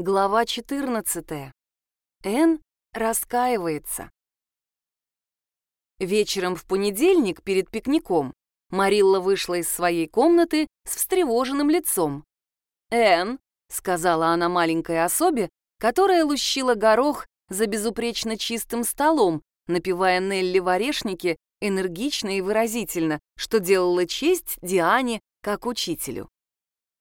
Глава 14. Н раскаивается. Вечером в понедельник перед пикником Марилла вышла из своей комнаты с встревоженным лицом. «Эн», — сказала она маленькой особе, которая лущила горох за безупречно чистым столом, напевая Нелли в орешнике энергично и выразительно, что делало честь Диане как учителю.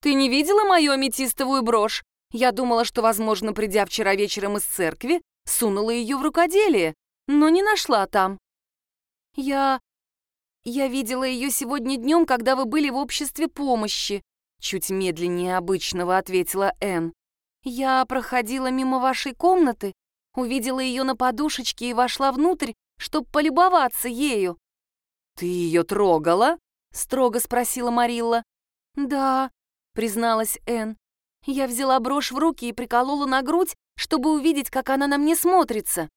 «Ты не видела мою аметистовую брошь? Я думала, что, возможно, придя вчера вечером из церкви, сунула ее в рукоделие, но не нашла там. Я... я видела ее сегодня днем, когда вы были в обществе помощи, чуть медленнее обычного ответила Энн. Я проходила мимо вашей комнаты, увидела ее на подушечке и вошла внутрь, чтобы полюбоваться ею. «Ты ее трогала?» — строго спросила Марилла. «Да», — призналась Энн. Я взяла брошь в руки и приколола на грудь, чтобы увидеть, как она на мне смотрится.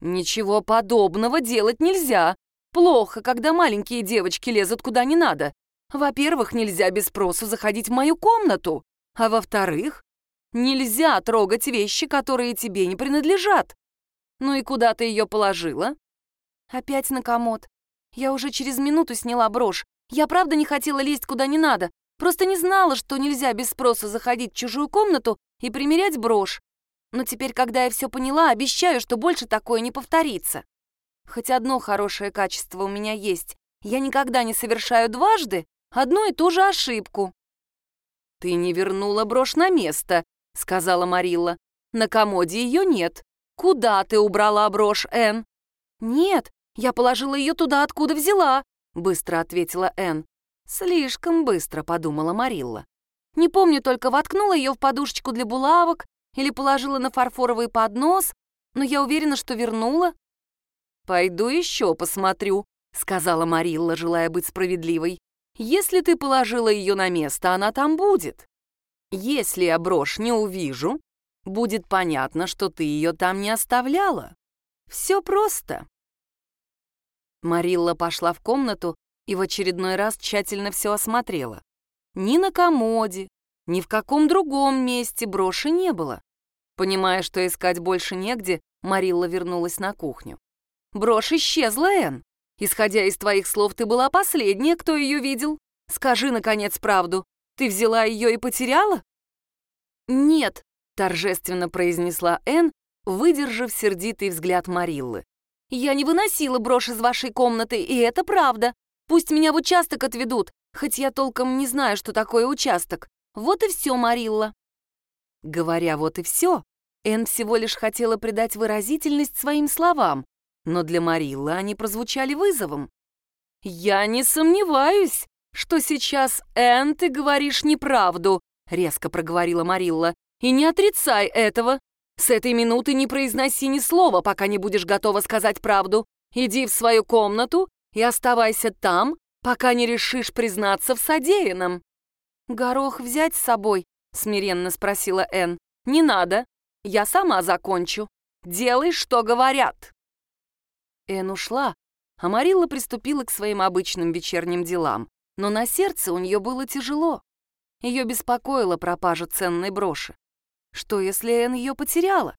Ничего подобного делать нельзя. Плохо, когда маленькие девочки лезут куда не надо. Во-первых, нельзя без спросу заходить в мою комнату. А во-вторых, нельзя трогать вещи, которые тебе не принадлежат. Ну и куда ты ее положила? Опять на комод. Я уже через минуту сняла брошь. Я правда не хотела лезть куда не надо. Просто не знала, что нельзя без спроса заходить в чужую комнату и примерять брошь. Но теперь, когда я все поняла, обещаю, что больше такое не повторится. Хоть одно хорошее качество у меня есть. Я никогда не совершаю дважды одну и ту же ошибку. «Ты не вернула брошь на место», — сказала Марилла. «На комоде ее нет. Куда ты убрала брошь, Энн?» «Нет, я положила ее туда, откуда взяла», — быстро ответила Энн. Слишком быстро, подумала Марилла. Не помню, только воткнула ее в подушечку для булавок или положила на фарфоровый поднос, но я уверена, что вернула. «Пойду еще посмотрю», — сказала Марилла, желая быть справедливой. «Если ты положила ее на место, она там будет. Если я брошь не увижу, будет понятно, что ты ее там не оставляла. Все просто». Марилла пошла в комнату и в очередной раз тщательно все осмотрела. Ни на комоде, ни в каком другом месте броши не было. Понимая, что искать больше негде, Марилла вернулась на кухню. «Брошь исчезла, Энн. Исходя из твоих слов, ты была последняя, кто ее видел. Скажи, наконец, правду. Ты взяла ее и потеряла?» «Нет», — торжественно произнесла Энн, выдержав сердитый взгляд Мариллы. «Я не выносила брошь из вашей комнаты, и это правда. Пусть меня в участок отведут, хоть я толком не знаю, что такое участок. Вот и все, Марилла». Говоря «вот и все», Энн всего лишь хотела придать выразительность своим словам, но для Мариллы они прозвучали вызовом. «Я не сомневаюсь, что сейчас, Энн, ты говоришь неправду», — резко проговорила Марилла. «И не отрицай этого. С этой минуты не произноси ни слова, пока не будешь готова сказать правду. Иди в свою комнату и оставайся там, пока не решишь признаться в содеянном». «Горох взять с собой?» — смиренно спросила Энн. «Не надо. Я сама закончу. Делай, что говорят». Энн ушла, а Марилла приступила к своим обычным вечерним делам. Но на сердце у нее было тяжело. Ее беспокоила пропажа ценной броши. Что, если Энн ее потеряла?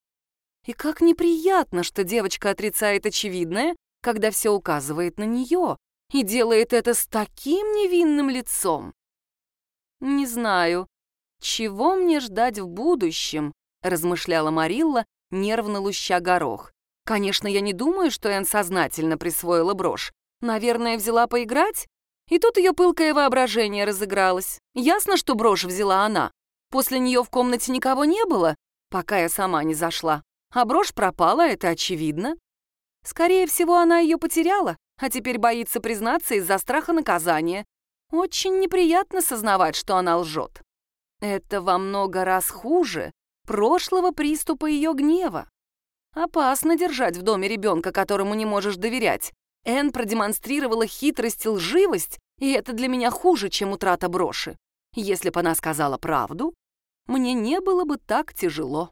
И как неприятно, что девочка отрицает очевидное когда все указывает на нее, и делает это с таким невинным лицом. «Не знаю, чего мне ждать в будущем?» — размышляла Марилла, нервно луща горох. «Конечно, я не думаю, что Энн сознательно присвоила брошь. Наверное, взяла поиграть?» И тут ее пылкое воображение разыгралось. Ясно, что брошь взяла она. После нее в комнате никого не было, пока я сама не зашла. А брошь пропала, это очевидно. Скорее всего, она ее потеряла, а теперь боится признаться из-за страха наказания. Очень неприятно сознавать, что она лжет. Это во много раз хуже прошлого приступа ее гнева. Опасно держать в доме ребенка, которому не можешь доверять. Энн продемонстрировала хитрость и лживость, и это для меня хуже, чем утрата броши. Если бы она сказала правду, мне не было бы так тяжело.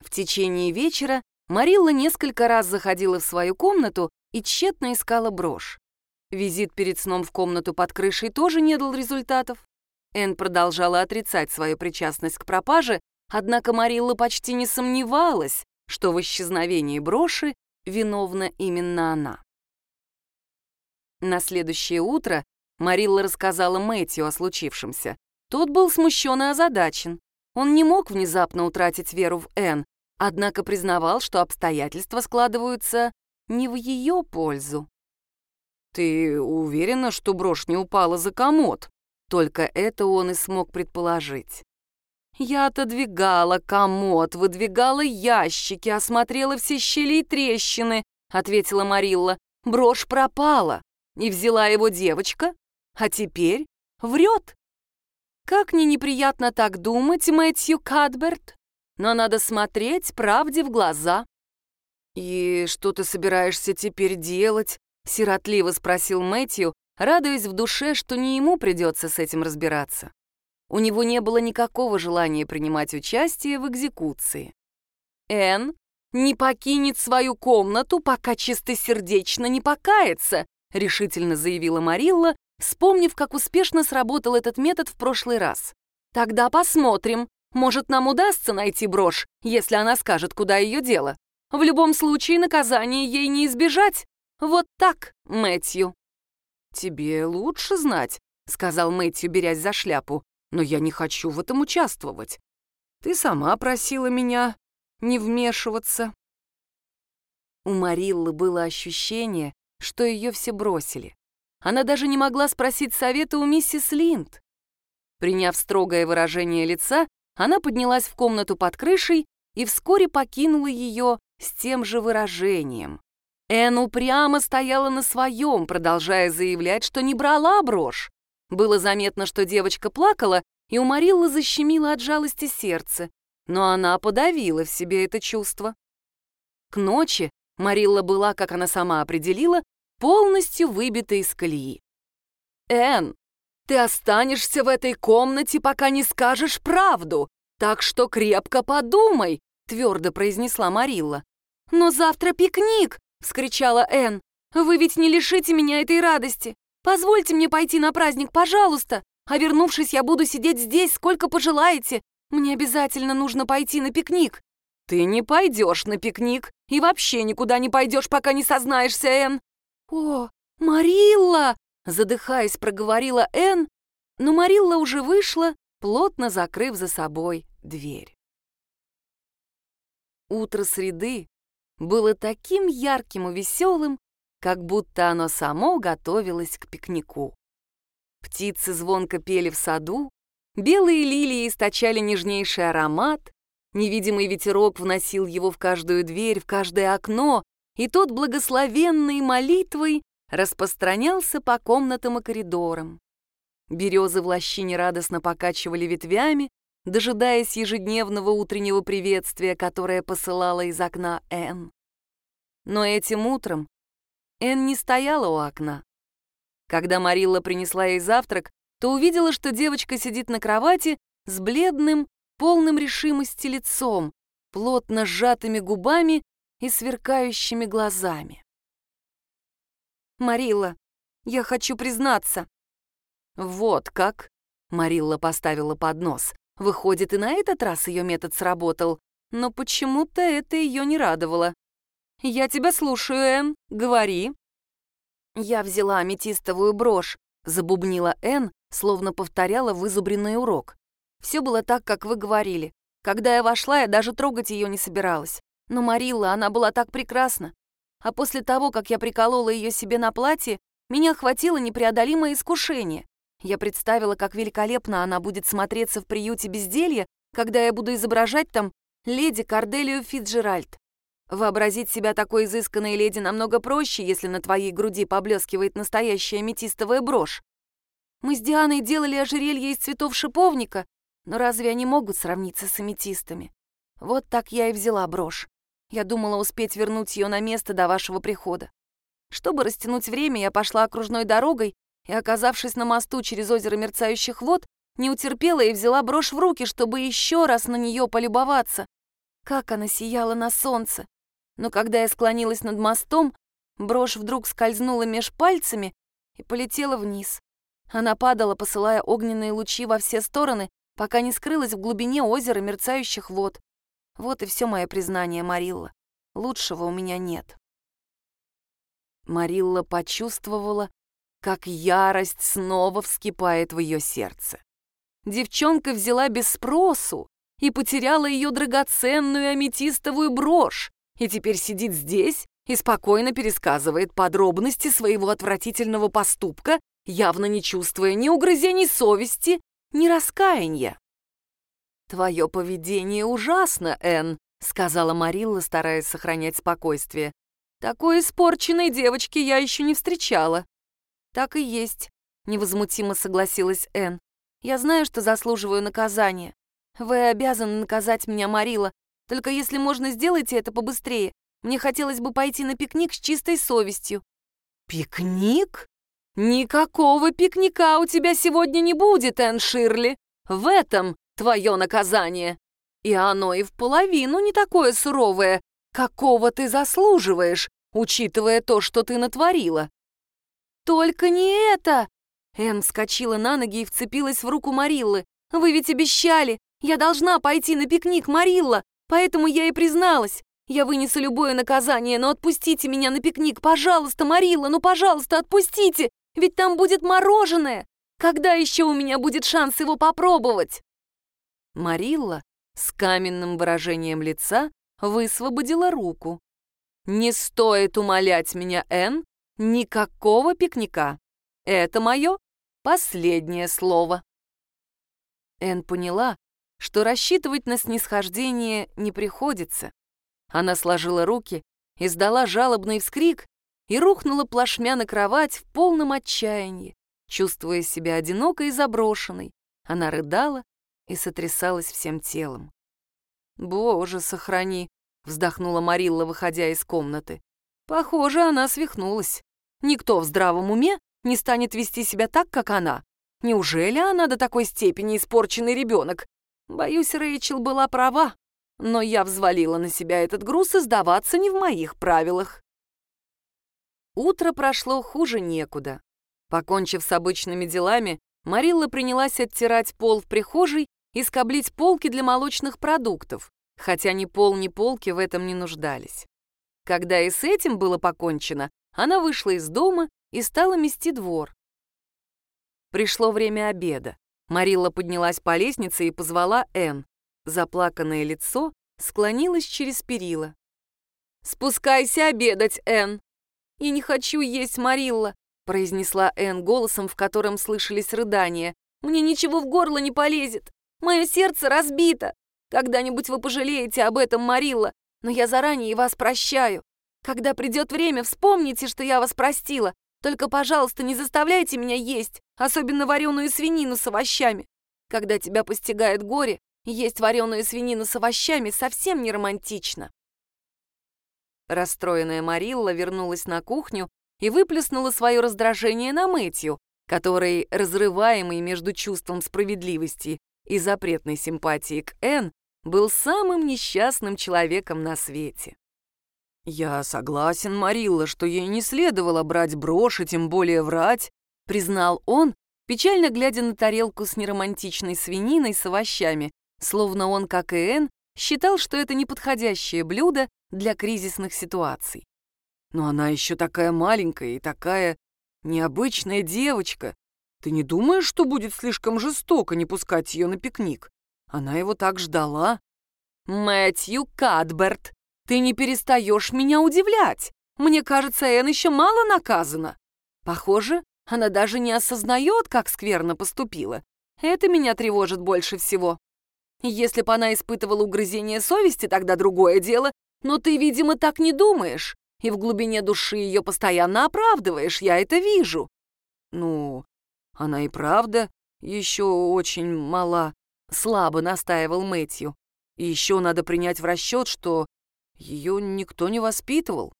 В течение вечера Марилла несколько раз заходила в свою комнату и тщетно искала брошь. Визит перед сном в комнату под крышей тоже не дал результатов. Энн продолжала отрицать свою причастность к пропаже, Однако Марилла почти не сомневалась, что в исчезновении броши виновна именно она. На следующее утро Марилла рассказала Мэтью о случившемся. Тот был смущен и озадачен. Он не мог внезапно утратить веру в Энн, однако признавал, что обстоятельства складываются не в ее пользу. «Ты уверена, что брошь не упала за комод?» Только это он и смог предположить. Я отодвигала комод, выдвигала ящики, осмотрела все щели и трещины, ответила Марилла. Брошь пропала, и взяла его девочка, а теперь врет. Как не неприятно так думать, Мэтью Кадберт, но надо смотреть правде в глаза. «И что ты собираешься теперь делать?» — сиротливо спросил Мэтью, радуясь в душе, что не ему придется с этим разбираться. У него не было никакого желания принимать участие в экзекуции. Энн не покинет свою комнату, пока чистосердечно не покается, решительно заявила Марилла, вспомнив, как успешно сработал этот метод в прошлый раз. Тогда посмотрим. Может, нам удастся найти брошь, если она скажет, куда ее дело. В любом случае, наказание ей не избежать. Вот так, Мэтью. «Тебе лучше знать», — сказал Мэтью, берясь за шляпу, «но я не хочу в этом участвовать. Ты сама просила меня не вмешиваться». У Мариллы было ощущение, что ее все бросили. Она даже не могла спросить совета у миссис Линд. Приняв строгое выражение лица, она поднялась в комнату под крышей и вскоре покинула ее с тем же выражением. Энн упрямо стояла на своем, продолжая заявлять, что не брала брошь. Было заметно, что девочка плакала, и у Мариллы защемило от жалости сердце, но она подавила в себе это чувство. К ночи Марилла была, как она сама определила, полностью выбита из колеи. «Энн, ты останешься в этой комнате, пока не скажешь правду, так что крепко подумай», — твердо произнесла Марилла. «Но завтра пикник!» — вскричала Энн. «Вы ведь не лишите меня этой радости! Позвольте мне пойти на праздник, пожалуйста! А вернувшись, я буду сидеть здесь, сколько пожелаете! Мне обязательно нужно пойти на пикник!» «Ты не пойдешь на пикник и вообще никуда не пойдешь, пока не сознаешься, Энн!» «О, Марилла!» — задыхаясь, проговорила Энн, но Марилла уже вышла, плотно закрыв за собой дверь. Утро среды было таким ярким и веселым, как будто оно само готовилось к пикнику. Птицы звонко пели в саду, белые лилии источали нежнейший аромат, невидимый ветерок вносил его в каждую дверь, в каждое окно, и тот благословенной молитвой распространялся по комнатам и коридорам. Березы в лощине радостно покачивали ветвями, дожидаясь ежедневного утреннего приветствия, которое посылала из окна Энн. Но этим утром Энн не стояла у окна. Когда Марилла принесла ей завтрак, то увидела, что девочка сидит на кровати с бледным, полным решимости лицом, плотно сжатыми губами и сверкающими глазами. «Марилла, я хочу признаться». «Вот как?» — Марилла поставила поднос. Выходит, и на этот раз ее метод сработал, но почему-то это ее не радовало. «Я тебя слушаю, Энн, говори». «Я взяла аметистовую брошь», — забубнила Энн, словно повторяла вызубренный урок. «Все было так, как вы говорили. Когда я вошла, я даже трогать ее не собиралась. Но Марилла, она была так прекрасна. А после того, как я приколола ее себе на платье, меня охватило непреодолимое искушение. Я представила, как великолепно она будет смотреться в приюте безделья, когда я буду изображать там леди Корделию Фитджеральд. Вообразить себя такой изысканной леди намного проще, если на твоей груди поблескивает настоящая аметистовая брошь. Мы с Дианой делали ожерелье из цветов шиповника, но разве они могут сравниться с аметистами? Вот так я и взяла брошь. Я думала успеть вернуть ее на место до вашего прихода. Чтобы растянуть время, я пошла окружной дорогой и, оказавшись на мосту через озеро мерцающих вод, не утерпела и взяла брошь в руки, чтобы еще раз на нее полюбоваться. Как она сияла на солнце! Но когда я склонилась над мостом, брошь вдруг скользнула меж пальцами и полетела вниз. Она падала, посылая огненные лучи во все стороны, пока не скрылась в глубине озера мерцающих вод. Вот и все мое признание, Марилла. Лучшего у меня нет. Марилла почувствовала, как ярость снова вскипает в ее сердце. Девчонка взяла без спросу и потеряла ее драгоценную аметистовую брошь, и теперь сидит здесь и спокойно пересказывает подробности своего отвратительного поступка, явно не чувствуя ни угрызений совести, ни раскаяния. «Твое поведение ужасно, Энн», — сказала Марилла, стараясь сохранять спокойствие. «Такой испорченной девочки я еще не встречала». «Так и есть», — невозмутимо согласилась Энн. «Я знаю, что заслуживаю наказания. Вы обязаны наказать меня, Марила, только если можно, сделайте это побыстрее. Мне хотелось бы пойти на пикник с чистой совестью». «Пикник? Никакого пикника у тебя сегодня не будет, Энн Ширли. В этом твое наказание. И оно и в половину не такое суровое, какого ты заслуживаешь, учитывая то, что ты натворила». «Только не это!» Энн вскочила на ноги и вцепилась в руку Мариллы. «Вы ведь обещали! Я должна пойти на пикник, Марилла! Поэтому я и призналась. Я вынесу любое наказание, но отпустите меня на пикник, пожалуйста, Марилла, ну, пожалуйста, отпустите, ведь там будет мороженое. Когда еще у меня будет шанс его попробовать?» Марилла с каменным выражением лица высвободила руку. «Не стоит умолять меня, Энн, никакого пикника. Это мое последнее слово». Энн поняла, что рассчитывать на снисхождение не приходится. Она сложила руки, издала жалобный вскрик и рухнула плашмя на кровать в полном отчаянии. Чувствуя себя одинокой и заброшенной, она рыдала и сотрясалась всем телом. «Боже, сохрани!» — вздохнула Марилла, выходя из комнаты. «Похоже, она свихнулась. Никто в здравом уме не станет вести себя так, как она. Неужели она до такой степени испорченный ребенок, Боюсь, Рэйчел была права, но я взвалила на себя этот груз и сдаваться не в моих правилах. Утро прошло хуже некуда. Покончив с обычными делами, Марилла принялась оттирать пол в прихожей и скоблить полки для молочных продуктов, хотя ни пол, ни полки в этом не нуждались. Когда и с этим было покончено, она вышла из дома и стала мести двор. Пришло время обеда. Марилла поднялась по лестнице и позвала Энн. Заплаканное лицо склонилось через перила. «Спускайся обедать, Энн!» «Я не хочу есть, Марилла», — произнесла Энн голосом, в котором слышались рыдания. «Мне ничего в горло не полезет. Мое сердце разбито. Когда-нибудь вы пожалеете об этом, Марилла, но я заранее вас прощаю. Когда придет время, вспомните, что я вас простила. Только, пожалуйста, не заставляйте меня есть, особенно вареную свинину с овощами. Когда тебя постигает горе, есть вареную свинину с овощами совсем не романтично. Расстроенная Марилла вернулась на кухню и выплеснула свое раздражение на Мэтью, который, разрываемый между чувством справедливости и запретной симпатией к Энн, был самым несчастным человеком на свете. «Я согласен, Марилла, что ей не следовало брать брошь и тем более врать», признал он, печально глядя на тарелку с неромантичной свининой с овощами, словно он, как и Энн, считал, что это неподходящее блюдо для кризисных ситуаций. «Но она еще такая маленькая и такая необычная девочка. Ты не думаешь, что будет слишком жестоко не пускать ее на пикник? Она его так ждала». «Мэтью Кадберт», ты не перестаешь меня удивлять. Мне кажется, Энн еще мало наказана. Похоже, она даже не осознает, как скверно поступила. Это меня тревожит больше всего. Если бы она испытывала угрызение совести, тогда другое дело, но ты, видимо, так не думаешь, и в глубине души ее постоянно оправдываешь, я это вижу. Ну, она и правда еще очень мала, слабо настаивал Мэтью. Еще надо принять в расчет, что ее никто не воспитывал.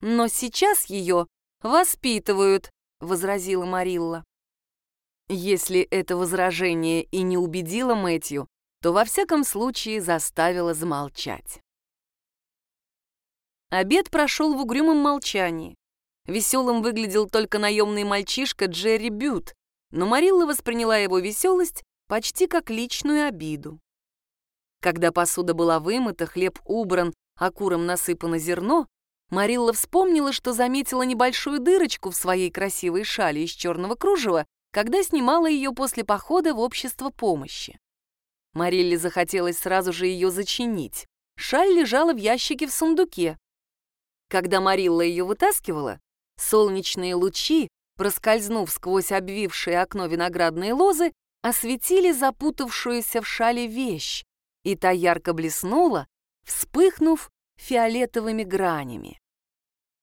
Но сейчас ее воспитывают, возразила Марилла. Если это возражение и не убедило Мэтью, то во всяком случае заставило замолчать. Обед прошел в угрюмом молчании. Веселым выглядел только наемный мальчишка Джерри Бют, но Марилла восприняла его веселость почти как личную обиду. Когда посуда была вымыта, хлеб убран, а курам насыпано зерно, Марилла вспомнила, что заметила небольшую дырочку в своей красивой шали из черного кружева, когда снимала ее после похода в общество помощи. Марилле захотелось сразу же ее зачинить. Шаль лежала в ящике в сундуке. Когда Марилла ее вытаскивала, солнечные лучи, проскользнув сквозь обвившее окно виноградные лозы, осветили запутавшуюся в шале вещь, и та ярко блеснула, вспыхнув фиолетовыми гранями.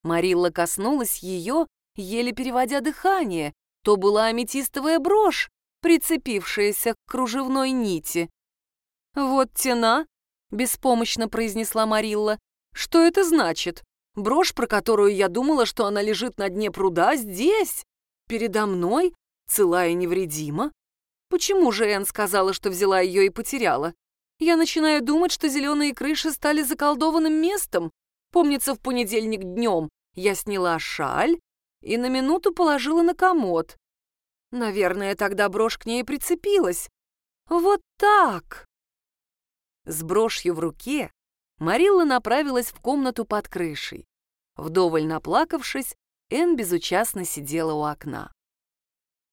Марилла коснулась ее, еле переводя дыхание. То была аметистовая брошь, прицепившаяся к кружевной нити. «Вот тена», — беспомощно произнесла Марилла. «Что это значит? Брошь, про которую я думала, что она лежит на дне пруда, здесь, передо мной, цела и невредима? Почему же Энн сказала, что взяла ее и потеряла? Я начинаю думать, что зеленые крыши стали заколдованным местом. Помнится, в понедельник днем я сняла шаль и на минуту положила на комод. Наверное, тогда брошь к ней прицепилась. Вот так. С брошью в руке Марилла направилась в комнату под крышей. Вдоволь наплакавшись, Энн безучастно сидела у окна.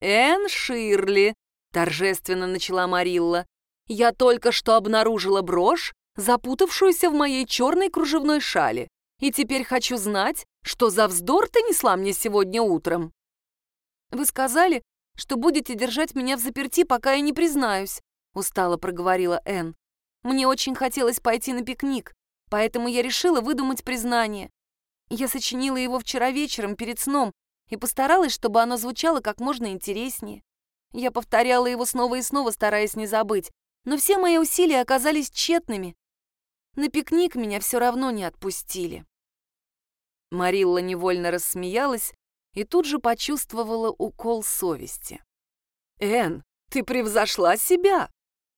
«Энн Ширли», — торжественно начала Марилла, я только что обнаружила брошь, запутавшуюся в моей черной кружевной шале, и теперь хочу знать, что за вздор ты несла мне сегодня утром. Вы сказали, что будете держать меня в заперти, пока я не признаюсь, устало проговорила Энн. Мне очень хотелось пойти на пикник, поэтому я решила выдумать признание. Я сочинила его вчера вечером перед сном и постаралась, чтобы оно звучало как можно интереснее. Я повторяла его снова и снова, стараясь не забыть, но все мои усилия оказались тщетными. На пикник меня все равно не отпустили. Марилла невольно рассмеялась и тут же почувствовала укол совести. «Энн, ты превзошла себя!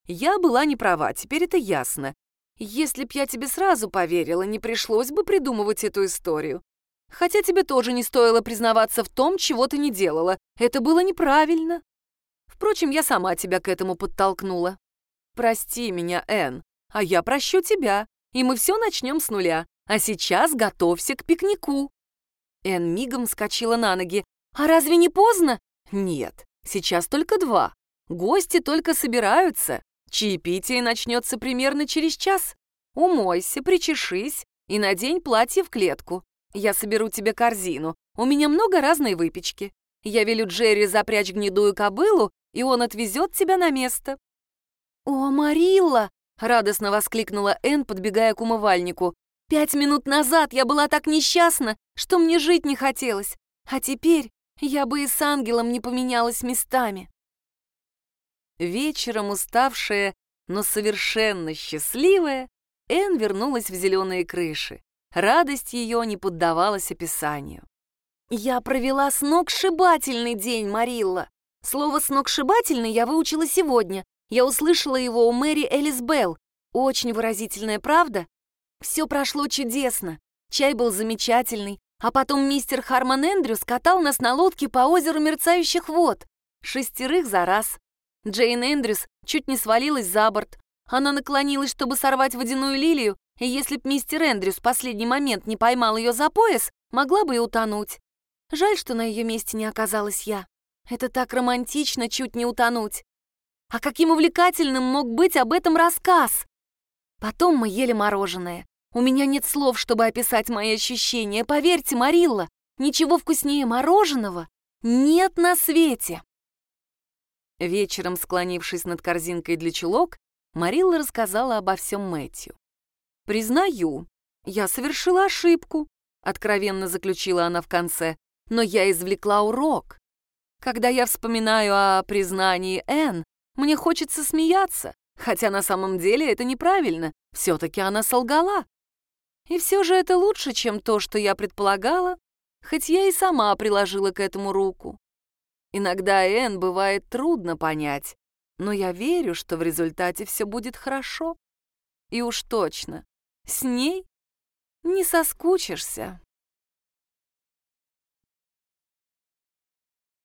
Я была не права, теперь это ясно. Если б я тебе сразу поверила, не пришлось бы придумывать эту историю. Хотя тебе тоже не стоило признаваться в том, чего ты не делала. Это было неправильно. Впрочем, я сама тебя к этому подтолкнула. Прости меня, Энн, а я прощу тебя, и мы все начнем с нуля. А сейчас готовься к пикнику». Энн мигом вскочила на ноги. «А разве не поздно?» «Нет, сейчас только два. Гости только собираются. Чаепитие начнется примерно через час. Умойся, причешись и надень платье в клетку. Я соберу тебе корзину. У меня много разной выпечки. Я велю Джерри запрячь гнедую кобылу, и он отвезет тебя на место. «О, Марилла!» — радостно воскликнула Энн, подбегая к умывальнику. «Пять минут назад я была так несчастна, что мне жить не хотелось, а теперь я бы и с ангелом не поменялась местами». Вечером уставшая, но совершенно счастливая, Энн вернулась в зеленые крыши. Радость ее не поддавалась описанию. «Я провела сногсшибательный день, Марилла. Слово «сногсшибательный» я выучила сегодня, я услышала его у Мэри Элис Белл. Очень выразительная, правда? Все прошло чудесно. Чай был замечательный. А потом мистер Харман Эндрюс катал нас на лодке по озеру мерцающих вод. Шестерых за раз. Джейн Эндрюс чуть не свалилась за борт. Она наклонилась, чтобы сорвать водяную лилию, и если б мистер Эндрюс в последний момент не поймал ее за пояс, могла бы и утонуть. Жаль, что на ее месте не оказалась я. Это так романтично чуть не утонуть. А каким увлекательным мог быть об этом рассказ? Потом мы ели мороженое. У меня нет слов, чтобы описать мои ощущения. Поверьте, Марилла, ничего вкуснее мороженого нет на свете. Вечером, склонившись над корзинкой для чулок, Марилла рассказала обо всем Мэтью. «Признаю, я совершила ошибку», — откровенно заключила она в конце, «но я извлекла урок. Когда я вспоминаю о признании Энн, мне хочется смеяться, хотя на самом деле это неправильно. Все-таки она солгала. И все же это лучше, чем то, что я предполагала, хоть я и сама приложила к этому руку. Иногда Энн бывает трудно понять, но я верю, что в результате все будет хорошо. И уж точно, с ней не соскучишься.